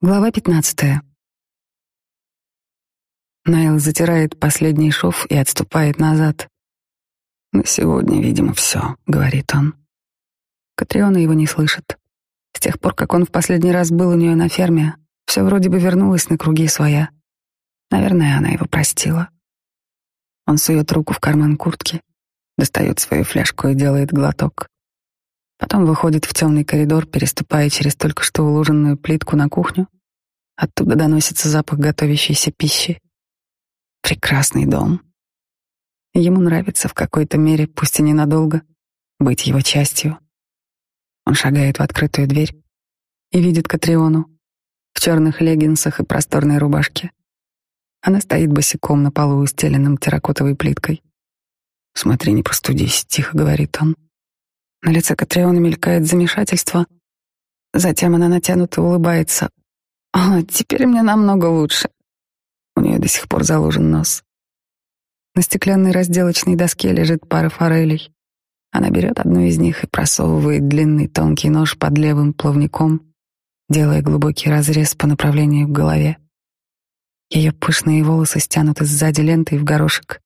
Глава 15. Найл затирает последний шов и отступает назад. «На сегодня, видимо, все», — говорит он. Катриона его не слышит. С тех пор, как он в последний раз был у нее на ферме, все вроде бы вернулось на круги своя. Наверное, она его простила. Он сует руку в карман куртки, достает свою фляжку и делает глоток. Потом выходит в темный коридор, переступая через только что уложенную плитку на кухню. Оттуда доносится запах готовящейся пищи. Прекрасный дом. Ему нравится в какой-то мере, пусть и ненадолго, быть его частью. Он шагает в открытую дверь и видит Катриону в черных леггинсах и просторной рубашке. Она стоит босиком на полу, устеленным терракотовой плиткой. «Смотри, не простудись», — тихо говорит он. На лице Катриона мелькает замешательство. Затем она натянуто улыбается. «О, теперь мне намного лучше». У нее до сих пор заложен нос. На стеклянной разделочной доске лежит пара форелей. Она берет одну из них и просовывает длинный тонкий нож под левым плавником, делая глубокий разрез по направлению к голове. Ее пышные волосы стянуты сзади лентой в горошек,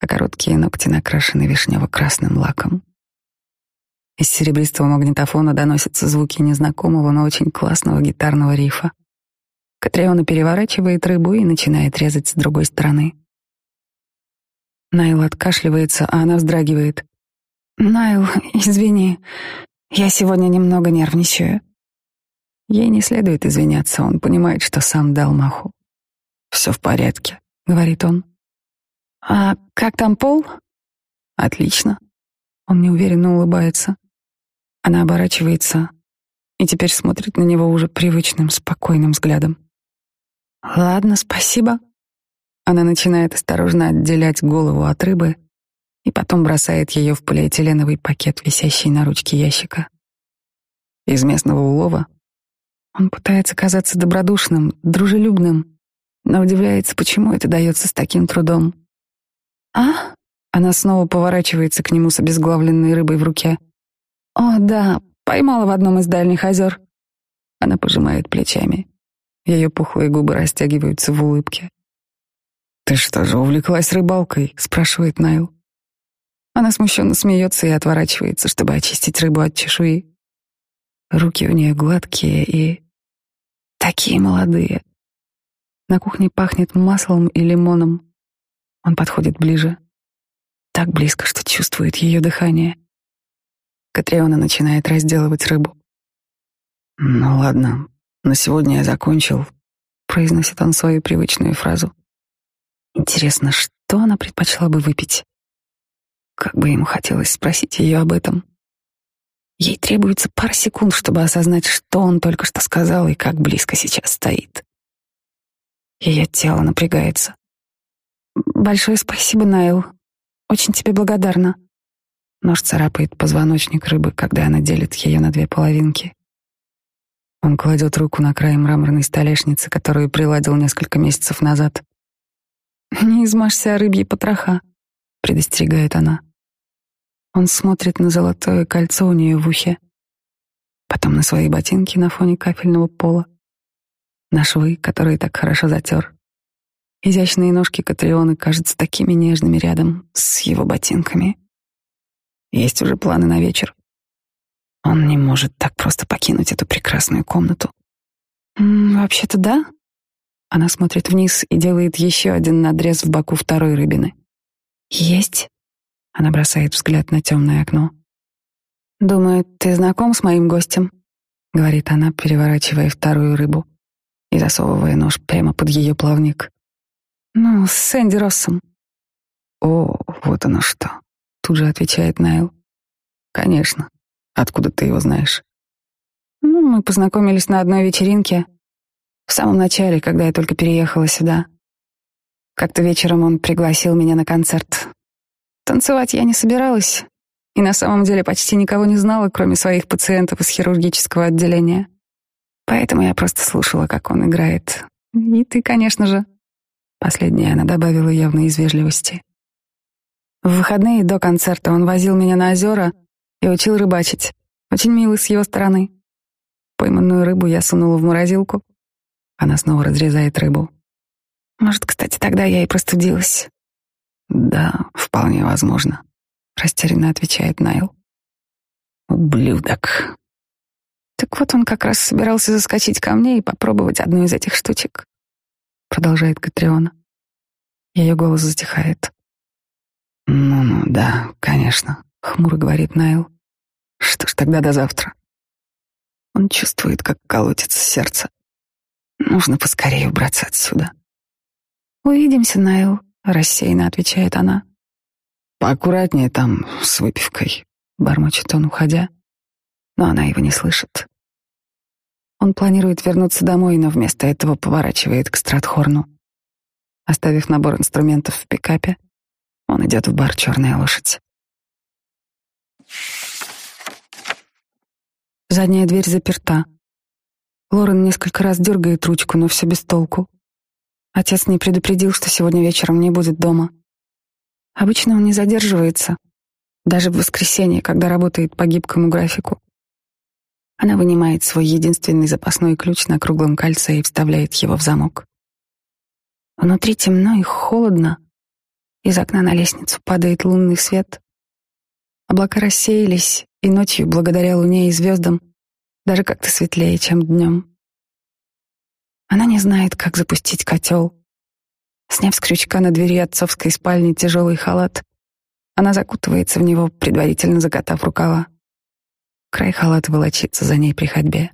а короткие ногти накрашены вишнево-красным лаком. Из серебристого магнитофона доносятся звуки незнакомого, но очень классного гитарного рифа. Катриона переворачивает рыбу и начинает резать с другой стороны. Найл откашливается, а она вздрагивает. «Найл, извини, я сегодня немного нервничаю». Ей не следует извиняться, он понимает, что сам дал маху. «Все в порядке», — говорит он. «А как там Пол?» «Отлично». Он неуверенно улыбается. Она оборачивается и теперь смотрит на него уже привычным, спокойным взглядом. «Ладно, спасибо». Она начинает осторожно отделять голову от рыбы и потом бросает ее в полиэтиленовый пакет, висящий на ручке ящика. Из местного улова он пытается казаться добродушным, дружелюбным, но удивляется, почему это дается с таким трудом. «А?» Она снова поворачивается к нему с обезглавленной рыбой в руке. «О, да, поймала в одном из дальних озер». Она пожимает плечами. Ее пухлые губы растягиваются в улыбке. «Ты что же увлеклась рыбалкой?» — спрашивает Найл. Она смущенно смеется и отворачивается, чтобы очистить рыбу от чешуи. Руки у нее гладкие и... такие молодые. На кухне пахнет маслом и лимоном. Он подходит ближе. Так близко, что чувствует ее дыхание. Катриона начинает разделывать рыбу. «Ну ладно, на сегодня я закончил», — произносит он свою привычную фразу. Интересно, что она предпочла бы выпить? Как бы ему хотелось спросить ее об этом. Ей требуется пара секунд, чтобы осознать, что он только что сказал и как близко сейчас стоит. Ее тело напрягается. «Большое спасибо, Найл. Очень тебе благодарна». Нож царапает позвоночник рыбы, когда она делит ее на две половинки. Он кладет руку на край мраморной столешницы, которую приладил несколько месяцев назад. «Не измажься рыбьи потроха», — предостерегает она. Он смотрит на золотое кольцо у нее в ухе, потом на свои ботинки на фоне кафельного пола, на швы, которые так хорошо затер. Изящные ножки Катрионы кажутся такими нежными рядом с его ботинками — есть уже планы на вечер. Он не может так просто покинуть эту прекрасную комнату. Вообще-то да. Она смотрит вниз и делает еще один надрез в боку второй рыбины. Есть. Она бросает взгляд на темное окно. Думаю, ты знаком с моим гостем, говорит она, переворачивая вторую рыбу и засовывая нож прямо под ее плавник. Ну, с Сэнди Россом. О, вот оно что тут же отвечает Найл. Конечно. Откуда ты его знаешь? Ну, мы познакомились на одной вечеринке. В самом начале, когда я только переехала сюда. Как-то вечером он пригласил меня на концерт. Танцевать я не собиралась. И на самом деле почти никого не знала, кроме своих пациентов из хирургического отделения. Поэтому я просто слушала, как он играет. И ты, конечно же. Последняя, она добавила явно из вежливости. В выходные до концерта он возил меня на озера и учил рыбачить. Очень милый с его стороны. Пойманную рыбу я сунула в морозилку. Она снова разрезает рыбу. Может, кстати, тогда я и простудилась. Да, вполне возможно, растерянно отвечает Найл. Ублюдок. Так вот он как раз собирался заскочить ко мне и попробовать одну из этих штучек. Продолжает Катриона. Ее голос затихает. Ну, ну, да, конечно, хмуро говорит Найл. Что ж тогда до завтра? Он чувствует, как колотится сердце. Нужно поскорее убраться отсюда. Увидимся, Найл, рассеянно отвечает она. Поаккуратнее там с выпивкой, бормочет он, уходя. Но она его не слышит. Он планирует вернуться домой, но вместо этого поворачивает к Стратхорну. Оставив набор инструментов в пикапе, он идет в бар «Черная лошадь». Задняя дверь заперта. Лорен несколько раз дергает ручку, но все без толку. Отец не предупредил, что сегодня вечером не будет дома. Обычно он не задерживается, даже в воскресенье, когда работает по гибкому графику. Она вынимает свой единственный запасной ключ на круглом кольце и вставляет его в замок. Внутри темно и холодно, из окна на лестницу падает лунный свет. Облака рассеялись, и ночью, благодаря луне и звездам, даже как-то светлее, чем днем. Она не знает, как запустить котел. Сняв с крючка на двери отцовской спальни тяжелый халат, она закутывается в него, предварительно закатав рукава. Край халата волочится за ней при ходьбе.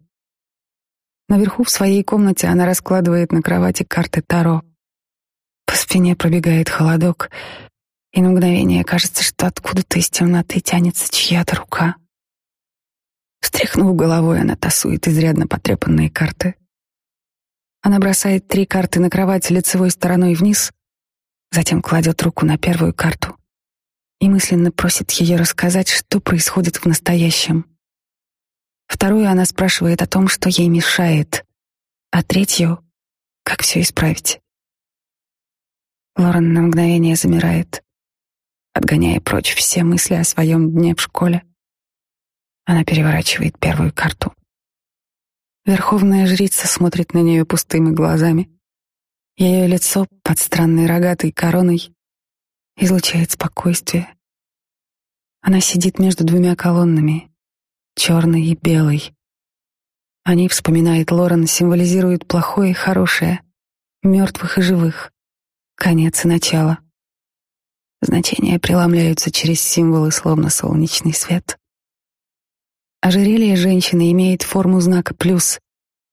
Наверху в своей комнате она раскладывает на кровати карты Таро — по спине пробегает холодок, и на мгновение кажется, что откуда-то из темноты тянется чья-то рука. Встряхнув головой, она тасует изрядно потрепанные карты. Она бросает три карты на кровать лицевой стороной вниз, затем кладет руку на первую карту и мысленно просит ее рассказать, что происходит в настоящем. Вторую она спрашивает о том, что ей мешает, а третью — как все исправить. Лорен на мгновение замирает, отгоняя прочь все мысли о своем дне в школе. Она переворачивает первую карту. Верховная жрица смотрит на нее пустыми глазами. Ее лицо под странной рогатой короной излучает спокойствие. Она сидит между двумя колоннами, черной и белой. Они, вспоминает Лорен, символизируют плохое и хорошее, мертвых и живых. Конец и начало. Значения преломляются через символы, словно солнечный свет. Ожерелье женщины имеет форму знака «плюс»,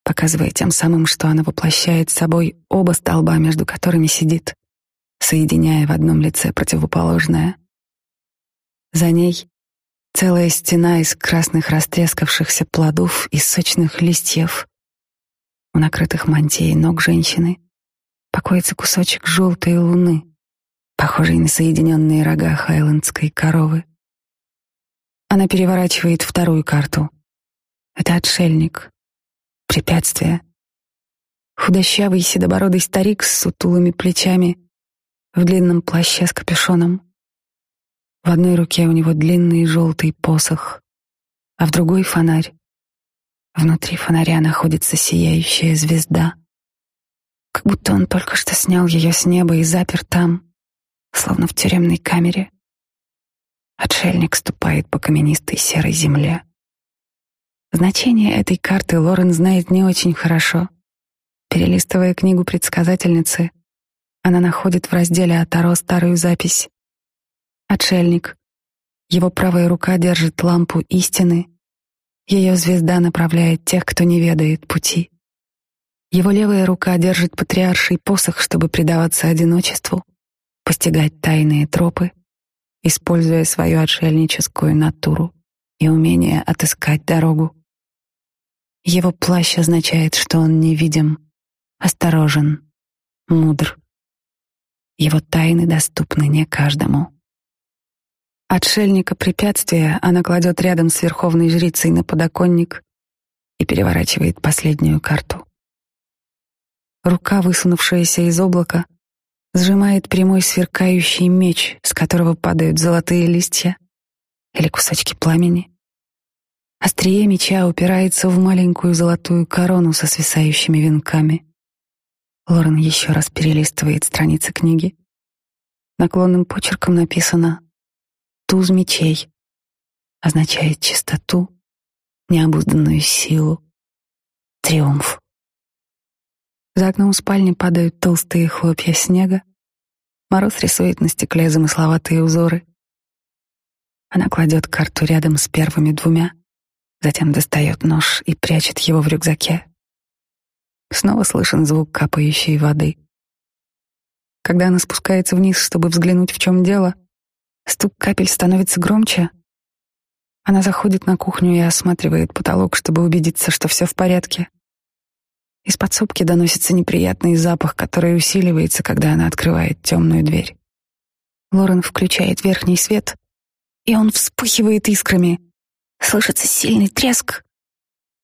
показывая тем самым, что она воплощает собой оба столба, между которыми сидит, соединяя в одном лице противоположное. За ней целая стена из красных растрескавшихся плодов и сочных листьев, у накрытых мантией ног женщины — покоится кусочек желтой луны, похожий на соединенные рога хайлендской коровы. Она переворачивает вторую карту. Это отшельник. Препятствие. Худощавый седобородый старик с сутулыми плечами в длинном плаще с капюшоном. В одной руке у него длинный желтый посох, а в другой — фонарь. Внутри фонаря находится сияющая звезда — как будто он только что снял ее с неба и запер там, словно в тюремной камере. Отшельник ступает по каменистой серой земле. Значение этой карты Лорен знает не очень хорошо. Перелистывая книгу предсказательницы, она находит в разделе Атаро старую запись. Отшельник. Его правая рука держит лампу истины. Ее звезда направляет тех, кто не ведает пути. Его левая рука держит патриарший посох, чтобы предаваться одиночеству, постигать тайные тропы, используя свою отшельническую натуру и умение отыскать дорогу. Его плащ означает, что он невидим, осторожен, мудр. Его тайны доступны не каждому. Отшельника препятствия она кладет рядом с верховной жрицей на подоконник и переворачивает последнюю карту. Рука, высунувшаяся из облака, сжимает прямой сверкающий меч, с которого падают золотые листья или кусочки пламени. Острие меча упирается в маленькую золотую корону со свисающими венками. Лорен еще раз перелистывает страницы книги. Наклонным почерком написано «Туз мечей» означает чистоту, необузданную силу, триумф. За окном спальни падают толстые хлопья снега. Мороз рисует на стекле замысловатые узоры. Она кладет карту рядом с первыми двумя, затем достает нож и прячет его в рюкзаке. Снова слышен звук капающей воды. Когда она спускается вниз, чтобы взглянуть, в чем дело, стук капель становится громче. Она заходит на кухню и осматривает потолок, чтобы убедиться, что все в порядке. Из подсобки доносится неприятный запах, который усиливается, когда она открывает темную дверь. Лорен включает верхний свет, и он вспыхивает искрами. Слышится сильный треск.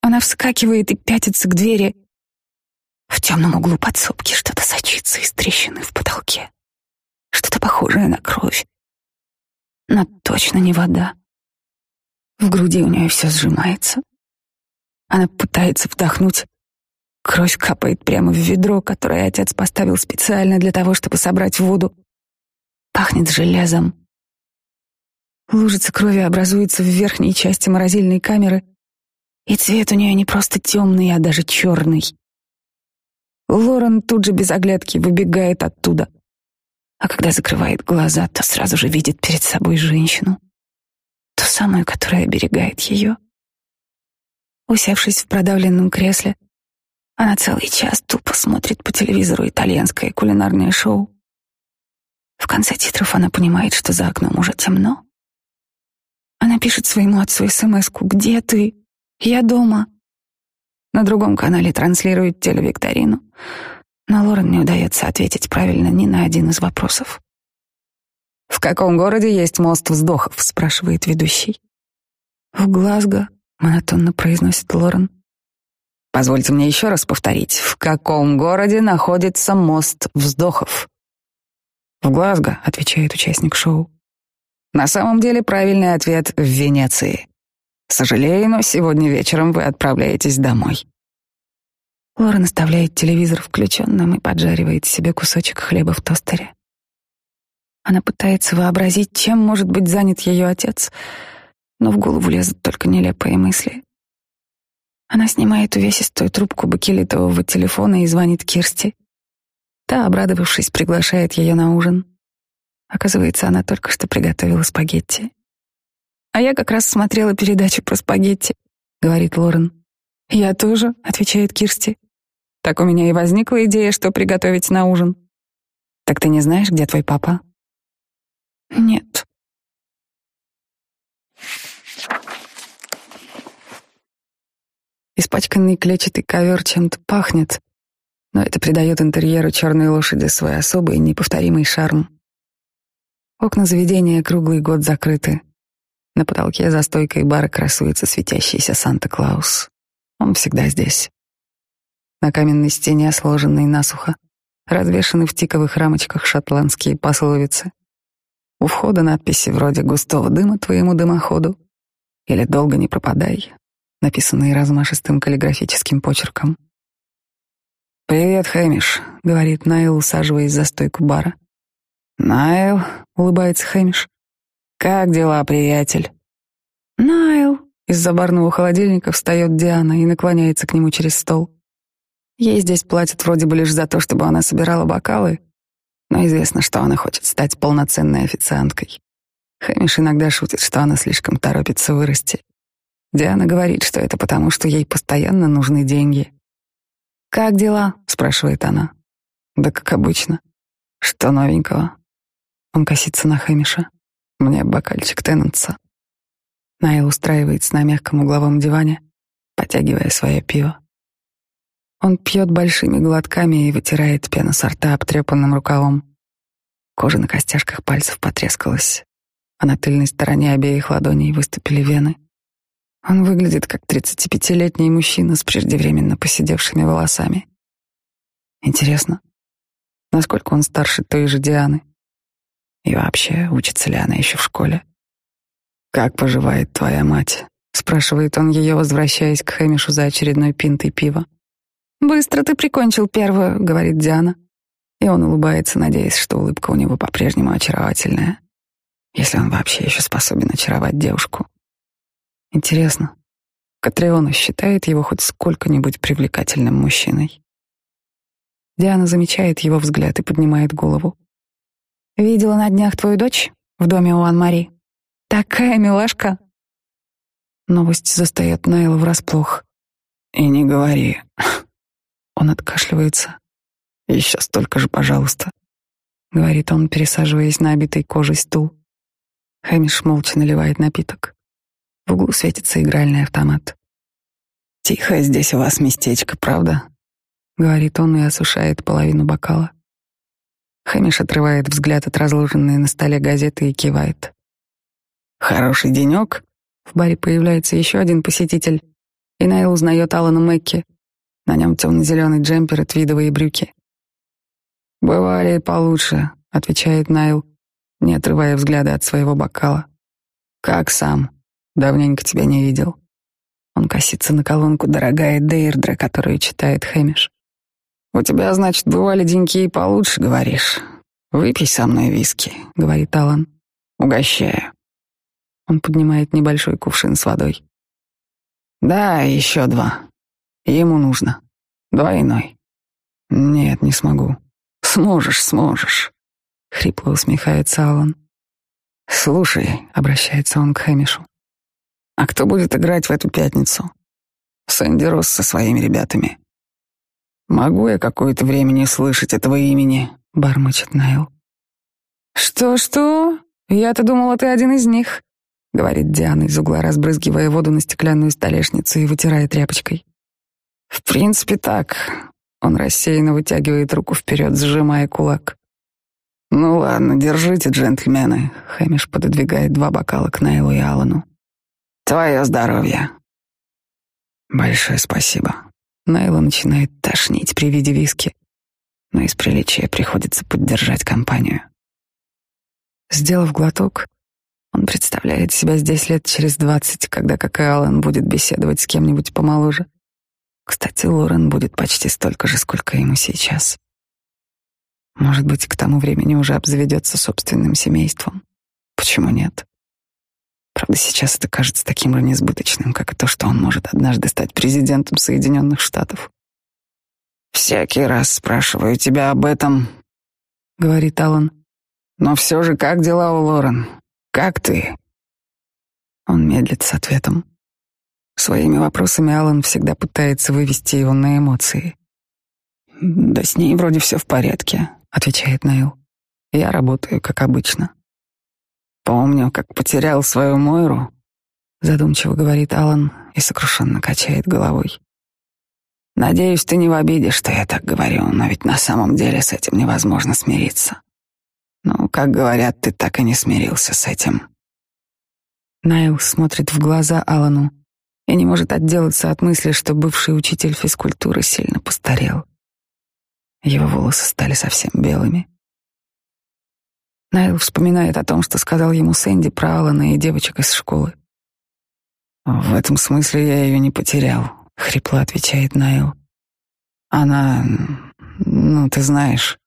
Она вскакивает и пятится к двери. В темном углу подсобки что-то сочится из трещины в потолке. Что-то похожее на кровь. Но точно не вода. В груди у нее все сжимается. Она пытается вдохнуть, Кровь капает прямо в ведро, которое отец поставил специально для того, чтобы собрать воду. Пахнет железом. Лужица крови образуется в верхней части морозильной камеры, и цвет у нее не просто темный, а даже черный. Лорен тут же без оглядки выбегает оттуда. А когда закрывает глаза, то сразу же видит перед собой женщину. Ту самую, которая оберегает ее. Усевшись в продавленном кресле, она целый час тупо смотрит по телевизору итальянское кулинарное шоу. В конце титров она понимает, что за окном уже темно. Она пишет своему отцу смс «Где ты? Я дома». На другом канале транслирует телевикторину, но Лорен не удается ответить правильно ни на один из вопросов. «В каком городе есть мост вздохов?» — спрашивает ведущий. «В Глазго», — монотонно произносит Лорен. Позвольте мне еще раз повторить. В каком городе находится мост вздохов? В Глазго, отвечает участник шоу. На самом деле правильный ответ в Венеции. Сожалею, но сегодня вечером вы отправляетесь домой. Лорен оставляет телевизор включенным и поджаривает себе кусочек хлеба в тостере. Она пытается вообразить, чем может быть занят ее отец, но в голову лезут только нелепые мысли. Она снимает увесистую трубку бакелитового телефона и звонит Кирсти. Та, обрадовавшись, приглашает ее на ужин. Оказывается, она только что приготовила спагетти. «А я как раз смотрела передачу про спагетти», — говорит Лорен. «Я тоже», — отвечает Кирсти. «Так у меня и возникла идея, что приготовить на ужин». «Так ты не знаешь, где твой папа?» «Нет», Испачканный клетчатый ковер чем-то пахнет, но это придает интерьеру черной лошади свой особый неповторимый шарм. Окна заведения круглый год закрыты. На потолке за стойкой бара красуется светящийся Санта-Клаус. Он всегда здесь. На каменной стене, сложенной насухо, развешаны в тиковых рамочках шотландские пословицы. У входа надписи вроде «Густого дыма твоему дымоходу» или «Долго не пропадай», написанные размашистым каллиграфическим почерком. «Привет, Хэмиш», — говорит Найл, усаживаясь за стойку бара. «Найл», — улыбается Хэмиш. «Как дела, приятель?» «Найл», — из-за барного холодильника встает Диана и наклоняется к нему через стол. Ей здесь платят вроде бы лишь за то, чтобы она собирала бокалы, но известно, что она хочет стать полноценной официанткой. Хэмиш иногда шутит, что она слишком торопится вырасти. Диана говорит, что это потому, что ей постоянно нужны деньги. «Как дела?» — спрашивает она. «Да как обычно. Что новенького?» Он косится на Хэмиша. «Мне бокальчик Теннанса». Найл устраивается на мягком угловом диване, потягивая свое пиво. Он пьет большими глотками и вытирает пену со рта обтрепанным рукавом. Кожа на костяшках пальцев потрескалась, а на тыльной стороне обеих ладоней выступили вены. Он выглядит как 35-летний мужчина с преждевременно посидевшими волосами. Интересно, насколько он старше той же Дианы? И вообще, учится ли она еще в школе? «Как поживает твоя мать?» — спрашивает он ее, возвращаясь к Хэмишу за очередной пинтой пива. «Быстро ты прикончил первую», — говорит Диана. И он улыбается, надеясь, что улыбка у него по-прежнему очаровательная. Если он вообще еще способен очаровать девушку. Интересно, Катриона считает его хоть сколько-нибудь привлекательным мужчиной? Диана замечает его взгляд и поднимает голову. «Видела на днях твою дочь в доме у Ан-Мари? Такая милашка!» Новость застает Найла врасплох. «И не говори». Он откашливается. «Еще столько же, пожалуйста», — говорит он, пересаживаясь на обитой кожей стул. Хэмиш молча наливает напиток. В углу светится игральный автомат. «Тихо здесь у вас местечко, правда?» — говорит он и осушает половину бокала. Хэмиш отрывает взгляд от разложенной на столе газеты и кивает. «Хороший денек!» В баре появляется еще один посетитель, и Найл узнает Алана Мэкки. На нем темно-зеленый джемпер и твидовые брюки. «Бывали и получше», — отвечает Найл, не отрывая взгляда от своего бокала. «Как сам?» Давненько тебя не видел. Он косится на колонку «Дорогая Дейрдра», которую читает Хэмиш. «У тебя, значит, бывали деньки и получше, говоришь. Выпей со мной виски», — говорит Алан. «Угощаю». Он поднимает небольшой кувшин с водой. «Да, еще два. Ему нужно. Двойной». «Нет, не смогу». «Сможешь, сможешь», — хрипло усмехается Алан. «Слушай», — обращается он к Хэмишу. А кто будет играть в эту пятницу? Сэнди Росс со своими ребятами. Могу я какое-то время не слышать этого имени? Бормочет Найл. Что-что? Я-то думала, ты один из них. Говорит Диана из угла, разбрызгивая воду на стеклянную столешницу и вытирая тряпочкой. В принципе, так. Он рассеянно вытягивает руку вперед, сжимая кулак. «Ну ладно, держите, джентльмены», — Хэмиш пододвигает два бокала к Найлу и Аллану. Твое здоровье. Большое спасибо. Найла начинает тошнить при виде виски, но из приличия приходится поддержать компанию. Сделав глоток, он представляет себя здесь лет через двадцать, когда, как и Аллен, будет беседовать с кем-нибудь помоложе. Кстати, Лорен будет почти столько же, сколько ему сейчас. Может быть, к тому времени уже обзаведется собственным семейством. Почему нет? Правда, сейчас это кажется таким ранеизбыточным, как и то, что он может однажды стать президентом Соединенных Штатов. «Всякий раз спрашиваю тебя об этом», — говорит Аллан. «Но все же, как дела у Лорен? Как ты?» Он медлит с ответом. Своими вопросами Аллан всегда пытается вывести его на эмоции. «Да с ней вроде все в порядке», — отвечает Нейл. «Я работаю, как обычно». Помню, как потерял свою Мойру, задумчиво говорит Алан и сокрушенно качает головой. Надеюсь, ты не в обиде, что я так говорю, но ведь на самом деле с этим невозможно смириться. Ну, как говорят, ты так и не смирился с этим. Найл смотрит в глаза Алану и не может отделаться от мысли, что бывший учитель физкультуры сильно постарел. Его волосы стали совсем белыми, ну, Найл вспоминает о том, что сказал ему Сэнди про Алана и девочек из школы. «В этом смысле я ее не потерял», — хрипло отвечает Найл. «Она... ну, ты знаешь,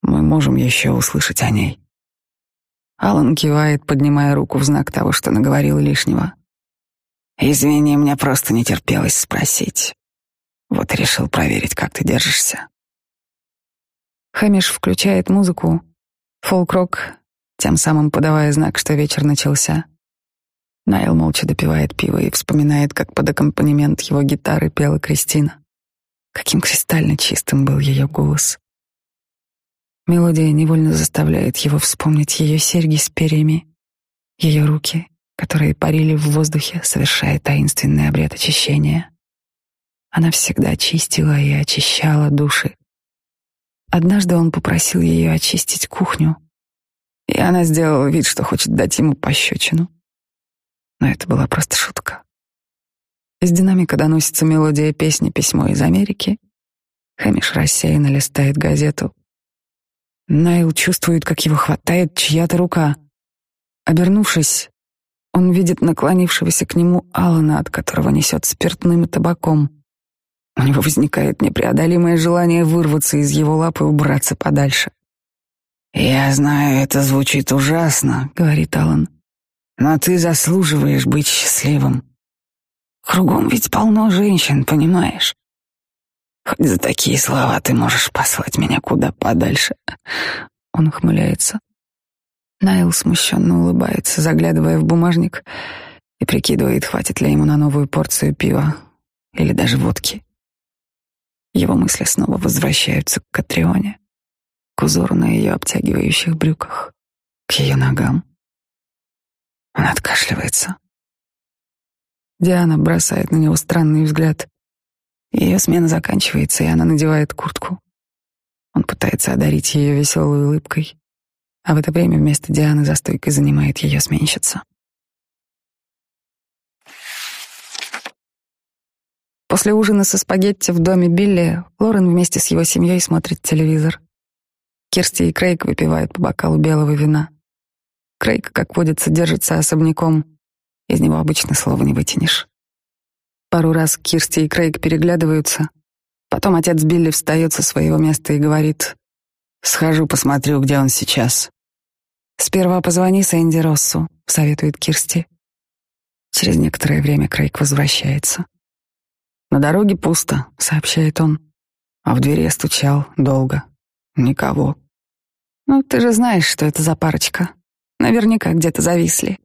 мы можем еще услышать о ней». Алан кивает, поднимая руку в знак того, что наговорил лишнего. «Извини, мне просто не терпелось спросить. Вот решил проверить, как ты держишься». Хэмиш включает музыку, Фолкрок тем самым подавая знак, что вечер начался. Найл молча допивает пиво и вспоминает, как под аккомпанемент его гитары пела Кристина. Каким кристально чистым был ее голос. Мелодия невольно заставляет его вспомнить ее серьги с перьями, ее руки, которые парили в воздухе, совершая таинственный обряд очищения. Она всегда чистила и очищала души, Однажды он попросил ее очистить кухню, и она сделала вид, что хочет дать ему пощечину. Но это была просто шутка. Из динамика доносится мелодия песни «Письмо из Америки». Хэмиш рассеянно листает газету. Найл чувствует, как его хватает чья-то рука. Обернувшись, он видит наклонившегося к нему Алана, от которого несет спиртным и табаком. У него возникает непреодолимое желание вырваться из его лап и убраться подальше. «Я знаю, это звучит ужасно», — говорит Алан. «Но ты заслуживаешь быть счастливым. Кругом ведь полно женщин, понимаешь? Хоть за такие слова ты можешь послать меня куда подальше». Он ухмыляется. Найл смущенно улыбается, заглядывая в бумажник и прикидывает, хватит ли ему на новую порцию пива или даже водки. Его мысли снова возвращаются к Катрионе, к узору на ее обтягивающих брюках, к ее ногам. Он откашливается. Диана бросает на него странный взгляд. Ее смена заканчивается, и она надевает куртку. Он пытается одарить ее веселой улыбкой, а в это время вместо Дианы за стойкой занимает ее сменщица. После ужина со спагетти в доме Билли Лорен вместе с его семьей смотрит телевизор. Кирсти и Крейг выпивают по бокалу белого вина. Крейг, как водится, держится особняком. Из него обычно слова не вытянешь. Пару раз Кирсти и Крейг переглядываются. Потом отец Билли встает со своего места и говорит «Схожу, посмотрю, где он сейчас». «Сперва позвони Сэнди Россу», — советует Кирсти. Через некоторое время Крейг возвращается. На дороге пусто, сообщает он. А в двери я стучал долго. Никого. Ну, ты же знаешь, что это за парочка. Наверняка где-то зависли.